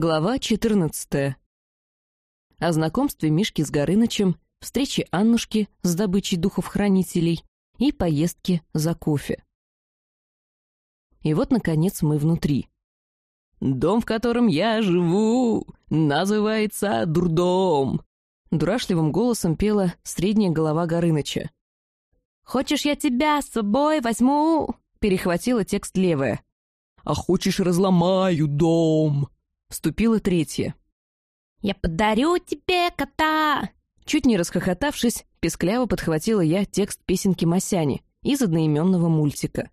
Глава 14. О знакомстве Мишки с Горынычем, встрече Аннушки с добычей духов-хранителей и поездке за кофе. И вот, наконец, мы внутри. «Дом, в котором я живу, называется Дурдом», — дурашливым голосом пела средняя голова Горыныча. «Хочешь, я тебя с собой возьму?» — перехватила текст левая. «А хочешь, разломаю дом?» Вступила третья. «Я подарю тебе кота!» Чуть не расхохотавшись, пескляво подхватила я текст песенки Масяни из одноименного мультика.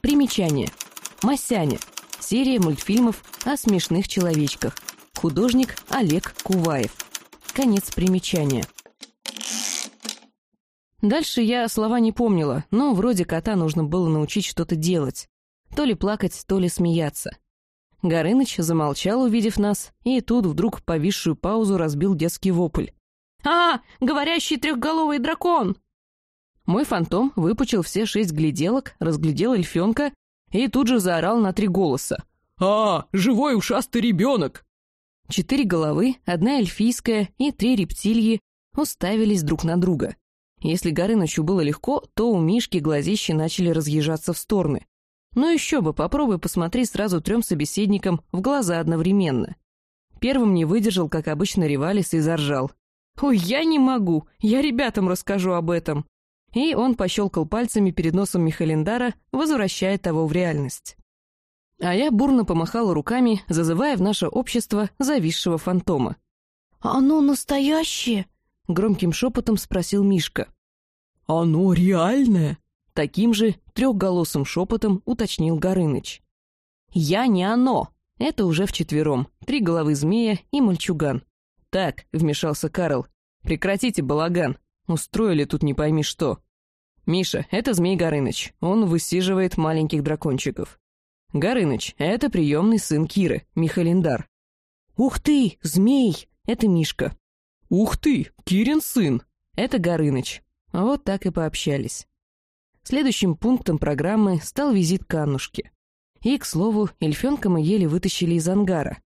Примечание. Масяня. Серия мультфильмов о смешных человечках. Художник Олег Куваев. Конец примечания. Дальше я слова не помнила, но вроде кота нужно было научить что-то делать. То ли плакать, то ли смеяться. Горыныч замолчал, увидев нас, и тут вдруг повисшую паузу разбил детский вопль. «А, говорящий трехголовый дракон!» Мой фантом выпучил все шесть гляделок, разглядел эльфенка и тут же заорал на три голоса. «А, живой ушастый ребенок!» Четыре головы, одна эльфийская и три рептилии уставились друг на друга. Если Горынычу было легко, то у Мишки глазищи начали разъезжаться в стороны. Ну еще бы, попробуй посмотри сразу трем собеседникам в глаза одновременно. Первым не выдержал, как обычно, Ревалис и заржал. «Ой, я не могу, я ребятам расскажу об этом». И он пощелкал пальцами перед носом Михалиндара, возвращая того в реальность. А я бурно помахала руками, зазывая в наше общество зависшего фантома. «Оно настоящее?» — громким шепотом спросил Мишка. «Оно реальное?» Таким же трехголосым шепотом уточнил Горыныч. «Я не оно!» Это уже вчетвером. Три головы змея и мальчуган. «Так», — вмешался Карл, — «прекратите балаган. Устроили тут не пойми что». «Миша, это Змей Горыныч. Он высиживает маленьких дракончиков». «Горыныч, это приемный сын Киры, Михалиндар». «Ух ты, змей!» — это Мишка. «Ух ты, Кирин сын!» — это Горыныч. Вот так и пообщались. Следующим пунктом программы стал визит к Аннушке. И, к слову, эльфенка мы еле вытащили из ангара.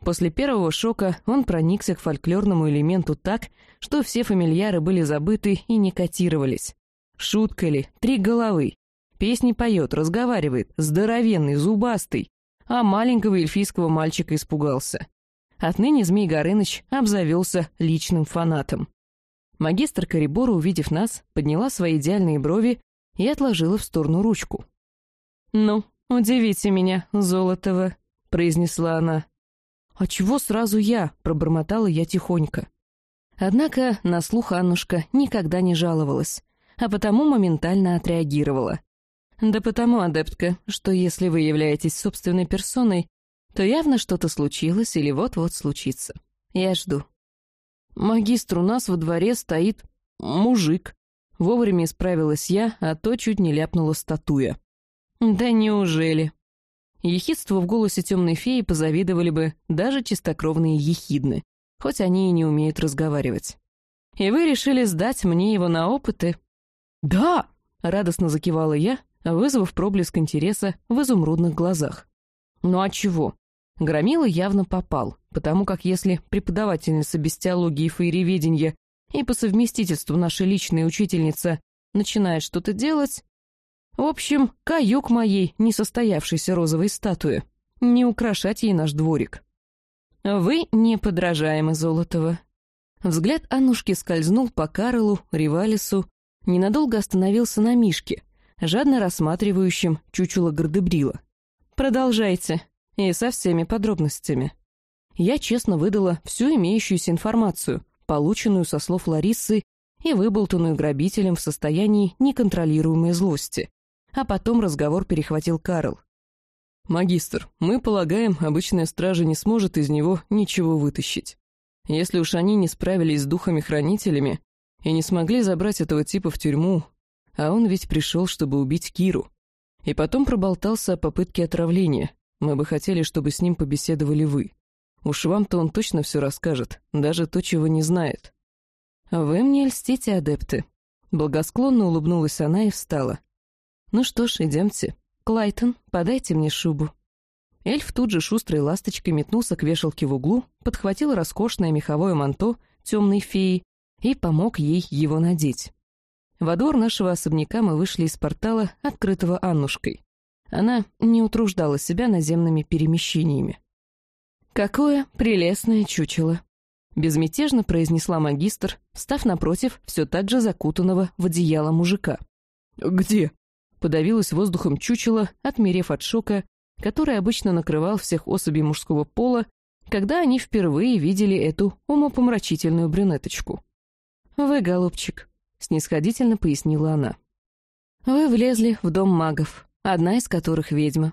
После первого шока он проникся к фольклорному элементу так, что все фамильяры были забыты и не котировались. Шутка ли, три головы. Песни поет, разговаривает, здоровенный, зубастый. А маленького эльфийского мальчика испугался. Отныне Змей Горыныч обзавелся личным фанатом. Магистр Корибора, увидев нас, подняла свои идеальные брови и отложила в сторону ручку. «Ну, удивите меня, Золотого», — произнесла она. «А чего сразу я?» — пробормотала я тихонько. Однако на слух Аннушка никогда не жаловалась, а потому моментально отреагировала. «Да потому, адептка, что если вы являетесь собственной персоной, то явно что-то случилось или вот-вот случится. Я жду». «Магистр, у нас во дворе стоит мужик», Вовремя исправилась я, а то чуть не ляпнула статуя. «Да неужели?» Ехидство в голосе темной феи позавидовали бы даже чистокровные ехидны, хоть они и не умеют разговаривать. «И вы решили сдать мне его на опыты?» «Да!» — радостно закивала я, вызвав проблеск интереса в изумрудных глазах. «Ну а чего?» Громила явно попал, потому как если преподавательница бестиологии и фаереведения и по совместительству наша личная учительница начинает что-то делать... В общем, каюк моей несостоявшейся розовой статуи. Не украшать ей наш дворик. Вы неподражаемы, Золотова. Взгляд Аннушки скользнул по Карлу, Ривалису, ненадолго остановился на Мишке, жадно рассматривающем чучело Гардебрила. Продолжайте, и со всеми подробностями. Я честно выдала всю имеющуюся информацию, полученную со слов Ларисы и выболтанную грабителем в состоянии неконтролируемой злости. А потом разговор перехватил Карл. «Магистр, мы полагаем, обычная стража не сможет из него ничего вытащить. Если уж они не справились с духами-хранителями и не смогли забрать этого типа в тюрьму, а он ведь пришел, чтобы убить Киру. И потом проболтался о попытке отравления. Мы бы хотели, чтобы с ним побеседовали вы. Уж вам-то он точно все расскажет, даже то, чего не знает. Вы мне льстите, адепты. Благосклонно улыбнулась она и встала. Ну что ж, идемте. Клайтон, подайте мне шубу. Эльф тут же шустрой ласточкой метнулся к вешалке в углу, подхватил роскошное меховое манто темной феи и помог ей его надеть. Во двор нашего особняка мы вышли из портала, открытого Аннушкой. Она не утруждала себя наземными перемещениями. «Какое прелестное чучело!» Безмятежно произнесла магистр, встав напротив все так же закутанного в одеяло мужика. «Где?» Подавилась воздухом чучело, отмерев от шока, который обычно накрывал всех особей мужского пола, когда они впервые видели эту умопомрачительную брюнеточку. «Вы, голубчик», — снисходительно пояснила она. «Вы влезли в дом магов, одна из которых ведьма.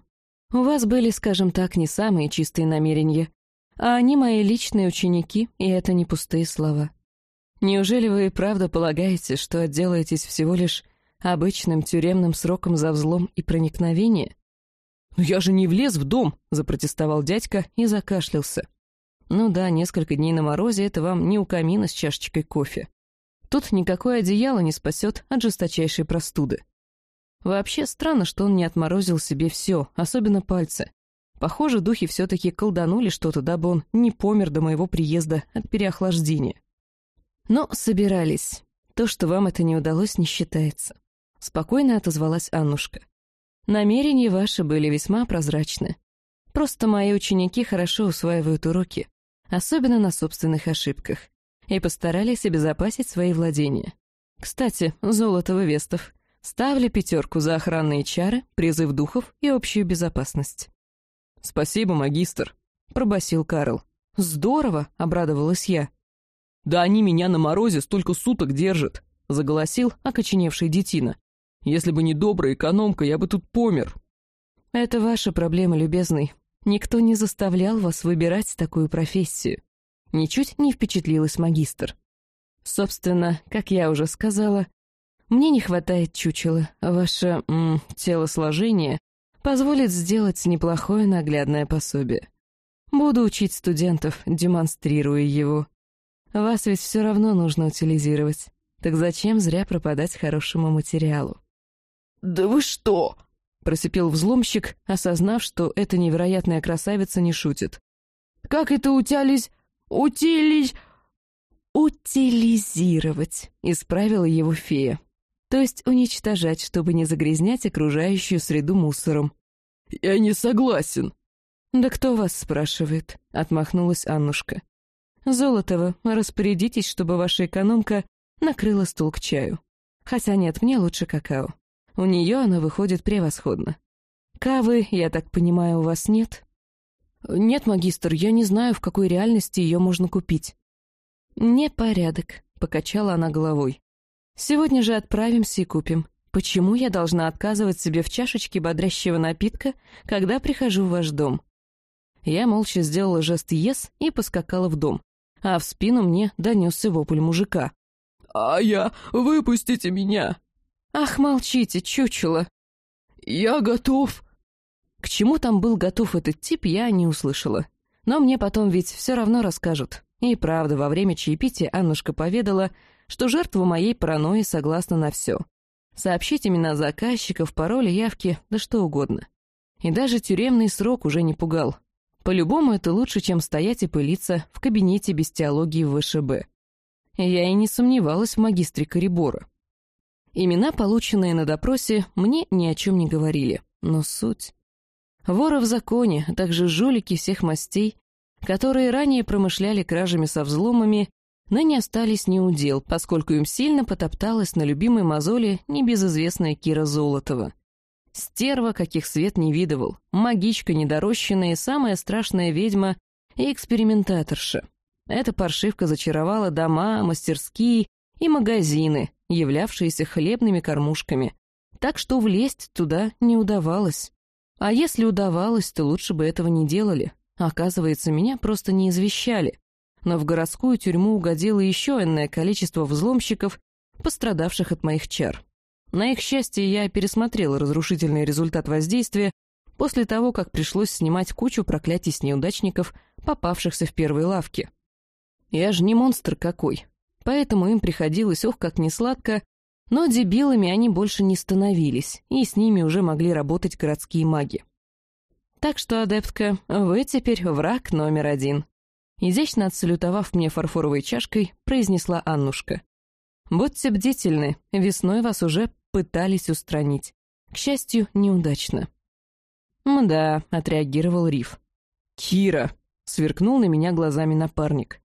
У вас были, скажем так, не самые чистые намерения, а они мои личные ученики, и это не пустые слова. Неужели вы и правда полагаете, что отделаетесь всего лишь обычным тюремным сроком за взлом и проникновение?» «Но я же не влез в дом!» — запротестовал дядька и закашлялся. «Ну да, несколько дней на морозе — это вам не у камина с чашечкой кофе. Тут никакое одеяло не спасет от жесточайшей простуды. Вообще странно, что он не отморозил себе все, особенно пальцы. Похоже, духи все-таки колданули что-то, дабы он не помер до моего приезда от переохлаждения. Но собирались. То, что вам это не удалось, не считается. Спокойно отозвалась Аннушка. Намерения ваши были весьма прозрачны. Просто мои ученики хорошо усваивают уроки, особенно на собственных ошибках, и постарались обезопасить свои владения. Кстати, Золотого Вестов, ставлю пятерку за охранные чары, призыв духов и общую безопасность. «Спасибо, магистр», — пробасил Карл. «Здорово!» — обрадовалась я. «Да они меня на морозе столько суток держат», — заголосил окоченевший детина. Если бы не добрая экономка, я бы тут помер». «Это ваша проблема, любезный. Никто не заставлял вас выбирать такую профессию». Ничуть не впечатлилась магистр. «Собственно, как я уже сказала, мне не хватает чучела. Ваше м, телосложение позволит сделать неплохое наглядное пособие. Буду учить студентов, демонстрируя его. Вас ведь все равно нужно утилизировать. Так зачем зря пропадать хорошему материалу? «Да вы что?» — просипел взломщик, осознав, что эта невероятная красавица не шутит. «Как это утялись? Утились...» «Утилизировать», — исправила его фея. То есть уничтожать, чтобы не загрязнять окружающую среду мусором. «Я не согласен». «Да кто вас спрашивает?» — отмахнулась Аннушка. «Золотова, распорядитесь, чтобы ваша экономка накрыла стул к чаю. Хотя нет, мне лучше какао. У нее она выходит превосходно. Кавы, я так понимаю, у вас нет? Нет, магистр, я не знаю, в какой реальности ее можно купить. Непорядок, покачала она головой. Сегодня же отправимся и купим. Почему я должна отказывать себе в чашечке бодрящего напитка, когда прихожу в ваш дом? Я молча сделала жест «ес» и поскакала в дом, а в спину мне донесся вопль мужика. «А я... Выпустите меня!» «Ах, молчите, чучело!» «Я готов!» К чему там был готов этот тип, я не услышала. Но мне потом ведь все равно расскажут. И правда, во время чаепития Аннушка поведала, что жертва моей паранойи согласна на все. Сообщить имена заказчиков, пароли, явки, да что угодно. И даже тюремный срок уже не пугал. По-любому это лучше, чем стоять и пылиться в кабинете без теологии в ВШБ. Я и не сомневалась в магистре Корибора. Имена, полученные на допросе, мне ни о чем не говорили, но суть. Воры в законе, а также жулики всех мастей, которые ранее промышляли кражами со взломами, ныне остались неудел, поскольку им сильно потопталась на любимой мозоли небезызвестная Кира Золотова. Стерва, каких свет не видывал, магичка недорощенная и самая страшная ведьма и экспериментаторша. Эта паршивка зачаровала дома, мастерские и магазины, являвшиеся хлебными кормушками, так что влезть туда не удавалось. А если удавалось, то лучше бы этого не делали. Оказывается, меня просто не извещали. Но в городскую тюрьму угодило еще энное количество взломщиков, пострадавших от моих чар. На их счастье, я пересмотрела разрушительный результат воздействия после того, как пришлось снимать кучу проклятий с неудачников, попавшихся в первой лавке. Я же не монстр какой, поэтому им приходилось, ох, как несладко, но дебилами они больше не становились, и с ними уже могли работать городские маги. Так что, адептка, вы теперь враг номер один. Изящно отсалютовав мне фарфоровой чашкой, произнесла Аннушка. Будьте бдительны, весной вас уже пытались устранить. К счастью, неудачно. «Мда», — отреагировал Риф. «Кира!» — сверкнул на меня глазами напарник.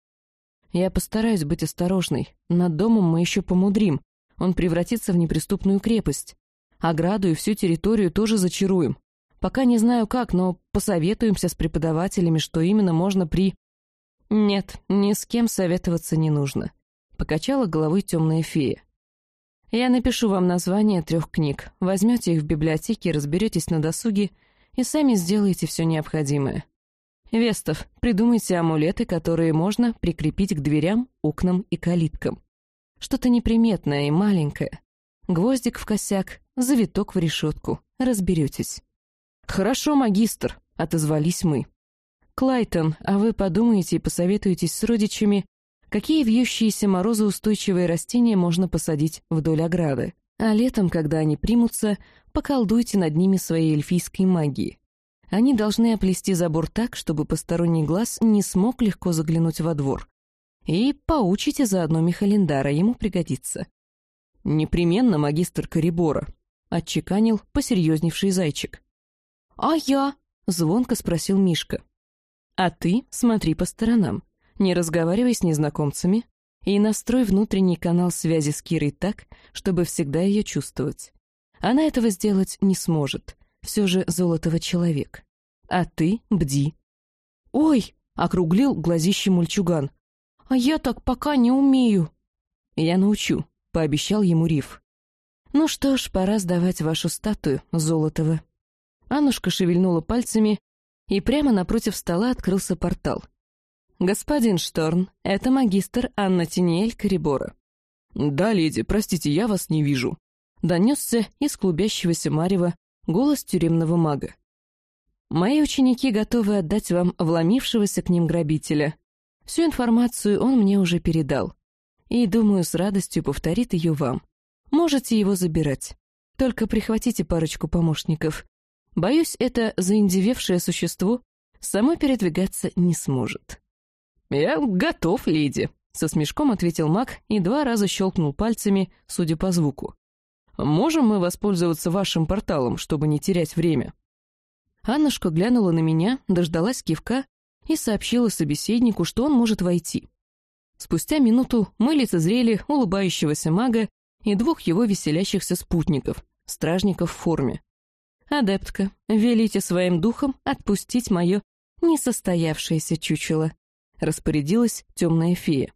«Я постараюсь быть осторожной. Над домом мы еще помудрим. Он превратится в неприступную крепость. Ограду и всю территорию тоже зачаруем. Пока не знаю как, но посоветуемся с преподавателями, что именно можно при...» «Нет, ни с кем советоваться не нужно», — покачала головой темная фея. «Я напишу вам название трех книг. Возьмете их в библиотеке, разберетесь на досуге и сами сделаете все необходимое. Вестов, придумайте амулеты, которые можно прикрепить к дверям, окнам и калиткам. Что-то неприметное и маленькое. Гвоздик в косяк, завиток в решетку. Разберетесь. «Хорошо, магистр», — отозвались мы. «Клайтон, а вы подумаете и посоветуетесь с родичами, какие вьющиеся морозоустойчивые растения можно посадить вдоль ограды, а летом, когда они примутся, поколдуйте над ними своей эльфийской магией. Они должны оплести забор так, чтобы посторонний глаз не смог легко заглянуть во двор. И поучите заодно Михалиндара, ему пригодится. «Непременно магистр Корибора», — отчеканил посерьезневший зайчик. «А я?» — звонко спросил Мишка. «А ты смотри по сторонам, не разговаривай с незнакомцами и настрой внутренний канал связи с Кирой так, чтобы всегда ее чувствовать. Она этого сделать не сможет, все же золотого человек. А ты бди. «Ой!» — округлил глазище мульчуган. «А я так пока не умею». «Я научу», — пообещал ему Риф. «Ну что ж, пора сдавать вашу статую, Золотого». Аннушка шевельнула пальцами, и прямо напротив стола открылся портал. «Господин Шторн, это магистр Анна Тинеэль Корибора». «Да, леди, простите, я вас не вижу», — донесся из клубящегося марева голос тюремного мага. «Мои ученики готовы отдать вам вломившегося к ним грабителя. Всю информацию он мне уже передал. И, думаю, с радостью повторит ее вам. Можете его забирать. Только прихватите парочку помощников. Боюсь, это заиндевевшее существо само передвигаться не сможет». «Я готов, леди», — со смешком ответил маг и два раза щелкнул пальцами, судя по звуку. Можем мы воспользоваться вашим порталом, чтобы не терять время?» Аннушка глянула на меня, дождалась кивка и сообщила собеседнику, что он может войти. Спустя минуту мы лицезрели улыбающегося мага и двух его веселящихся спутников, стражников в форме. «Адептка, велите своим духом отпустить мое несостоявшееся чучело», распорядилась темная фея.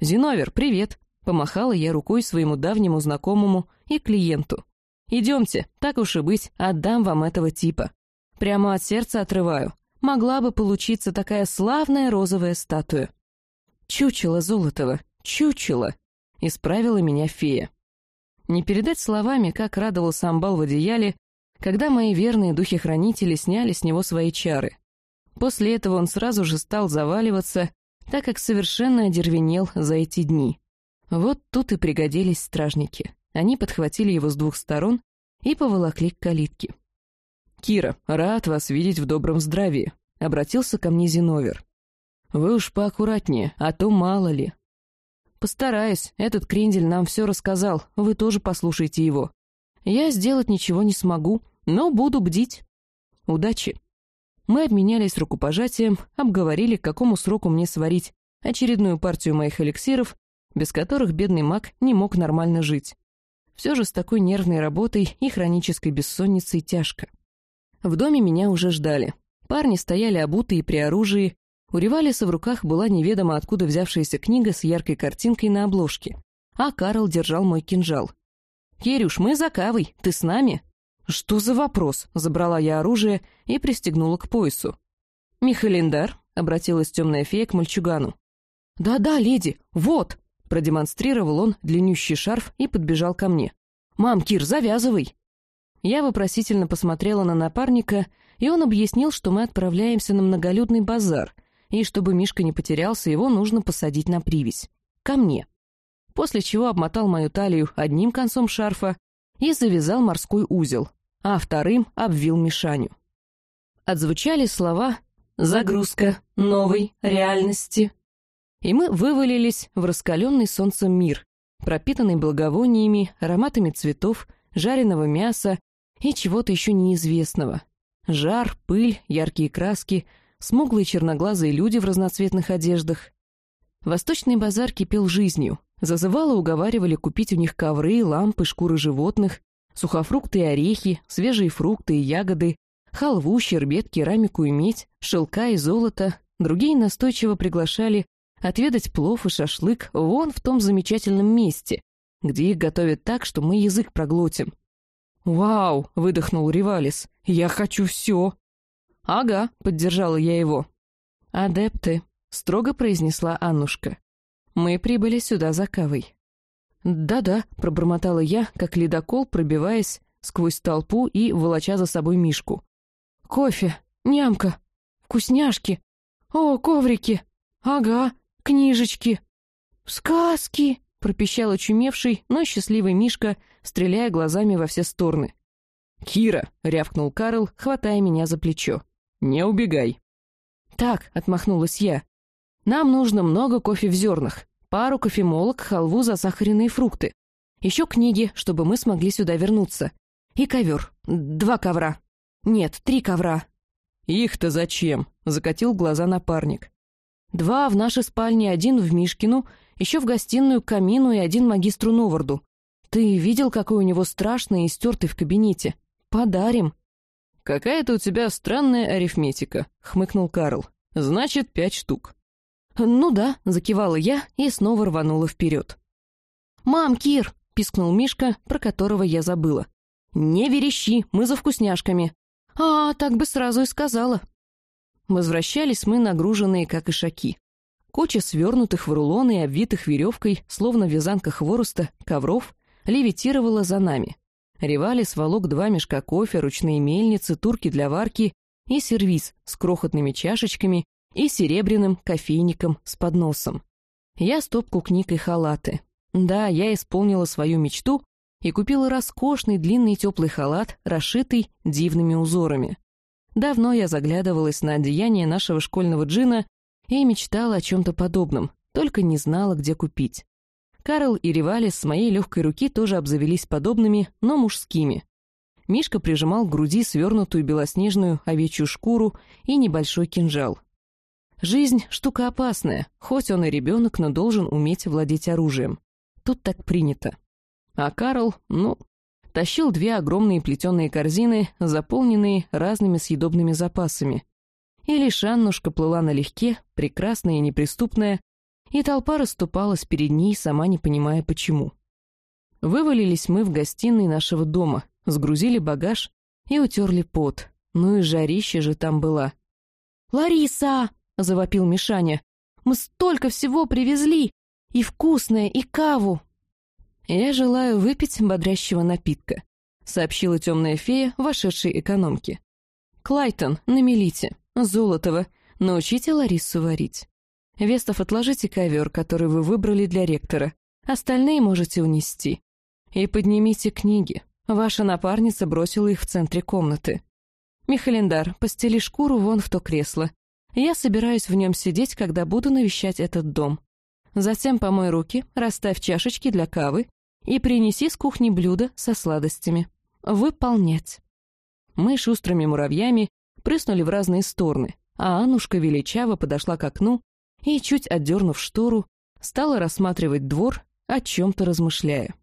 «Зиновер, привет!» Помахала я рукой своему давнему знакомому и клиенту. «Идемте, так уж и быть, отдам вам этого типа. Прямо от сердца отрываю. Могла бы получиться такая славная розовая статуя». «Чучело Золотого, чучело!» — исправила меня фея. Не передать словами, как радовался амбал в одеяле, когда мои верные духи-хранители сняли с него свои чары. После этого он сразу же стал заваливаться, так как совершенно одервенел за эти дни. Вот тут и пригодились стражники. Они подхватили его с двух сторон и поволокли к калитке. «Кира, рад вас видеть в добром здравии», — обратился ко мне Зиновер. «Вы уж поаккуратнее, а то мало ли». «Постараюсь, этот крендель нам все рассказал, вы тоже послушайте его. Я сделать ничего не смогу, но буду бдить. Удачи». Мы обменялись рукопожатием, обговорили, к какому сроку мне сварить очередную партию моих эликсиров без которых бедный маг не мог нормально жить. Все же с такой нервной работой и хронической бессонницей тяжко. В доме меня уже ждали. Парни стояли обутые при оружии, у Ревалиса в руках была неведомо откуда взявшаяся книга с яркой картинкой на обложке, а Карл держал мой кинжал. «Керюш, мы за кавой, ты с нами?» «Что за вопрос?» — забрала я оружие и пристегнула к поясу. «Михалиндар», — обратилась темная фея к мальчугану. «Да-да, леди, вот!» Продемонстрировал он длиннющий шарф и подбежал ко мне. «Мам, Кир, завязывай!» Я вопросительно посмотрела на напарника, и он объяснил, что мы отправляемся на многолюдный базар, и чтобы Мишка не потерялся, его нужно посадить на привязь. Ко мне. После чего обмотал мою талию одним концом шарфа и завязал морской узел, а вторым обвил Мишаню. отзвучали слова «загрузка новой реальности». И мы вывалились в раскаленный солнцем мир, пропитанный благовониями, ароматами цветов, жареного мяса и чего-то еще неизвестного. Жар, пыль, яркие краски, смуглые черноглазые люди в разноцветных одеждах. Восточный базар кипел жизнью. Зазывало уговаривали купить у них ковры, лампы, шкуры животных, сухофрукты и орехи, свежие фрукты и ягоды, халву, щербет, керамику и медь, шелка и золото. Другие настойчиво приглашали отведать плов и шашлык вон в том замечательном месте, где их готовят так, что мы язык проглотим. «Вау!» — выдохнул Ривалис. «Я хочу все!» «Ага», — поддержала я его. «Адепты», — строго произнесла Аннушка. «Мы прибыли сюда за кавой». «Да-да», — пробормотала я, как ледокол, пробиваясь сквозь толпу и волоча за собой Мишку. «Кофе, нямка, вкусняшки, о, коврики, ага, книжечки, сказки!» — пропищал очумевший, но счастливый Мишка, стреляя глазами во все стороны. «Кира!» — рявкнул Карл, хватая меня за плечо. «Не убегай!» «Так», — отмахнулась я. «Нам нужно много кофе в зернах, пару кофемолок, халву, засахаренные фрукты. Еще книги, чтобы мы смогли сюда вернуться. И ковер. Два ковра. Нет, три ковра». «Их-то зачем?» — закатил глаза напарник. «Два в нашей спальне, один в Мишкину, еще в гостиную к камину и один магистру Новарду. Ты видел, какой у него страшный и стертый в кабинете? Подарим». «Какая-то у тебя странная арифметика», — хмыкнул Карл. «Значит, пять штук». «Ну да», — закивала я и снова рванула вперед. «Мам, Кир!» — пискнул Мишка, про которого я забыла. «Не верещи, мы за вкусняшками». «А, так бы сразу и сказала». Возвращались мы, нагруженные, как ишаки. Куча свернутых в рулоны и обвитых веревкой, словно вязанка хвороста, ковров, левитировала за нами. Ревали сволок два мешка кофе, ручные мельницы, турки для варки и сервиз с крохотными чашечками и серебряным кофейником с подносом. Я стопку книг и халаты. Да, я исполнила свою мечту и купила роскошный длинный теплый халат, расшитый дивными узорами. Давно я заглядывалась на одеяние нашего школьного джина и мечтала о чем-то подобном, только не знала, где купить. Карл и Ревалис с моей легкой руки тоже обзавелись подобными, но мужскими. Мишка прижимал к груди свернутую белоснежную овечью шкуру и небольшой кинжал. Жизнь — штука опасная, хоть он и ребенок, но должен уметь владеть оружием. Тут так принято. А Карл, ну, тащил две огромные плетеные корзины, заполненные разными съедобными запасами. И лишь Аннушка плыла налегке, прекрасная и неприступная, и толпа расступалась перед ней, сама не понимая почему. Вывалились мы в гостиной нашего дома, сгрузили багаж и утерли пот. Ну и жарище же там была. «Лариса!» — завопил Мишаня. «Мы столько всего привезли! И вкусное, и каву!» «Я желаю выпить бодрящего напитка», — сообщила темная фея, вошедшей экономки. «Клайтон, намелите. Золотого, научите Ларису варить». Вестов, отложите ковер, который вы выбрали для ректора. Остальные можете унести. И поднимите книги. Ваша напарница бросила их в центре комнаты. Михалендар, постели шкуру вон в то кресло. Я собираюсь в нем сидеть, когда буду навещать этот дом. Затем помой руки, расставь чашечки для кавы и принеси с кухни блюдо со сладостями. Выполнять. Мы шустрыми муравьями прыснули в разные стороны, а Анушка величаво подошла к окну и, чуть отдернув штору, стала рассматривать двор, о чем-то размышляя.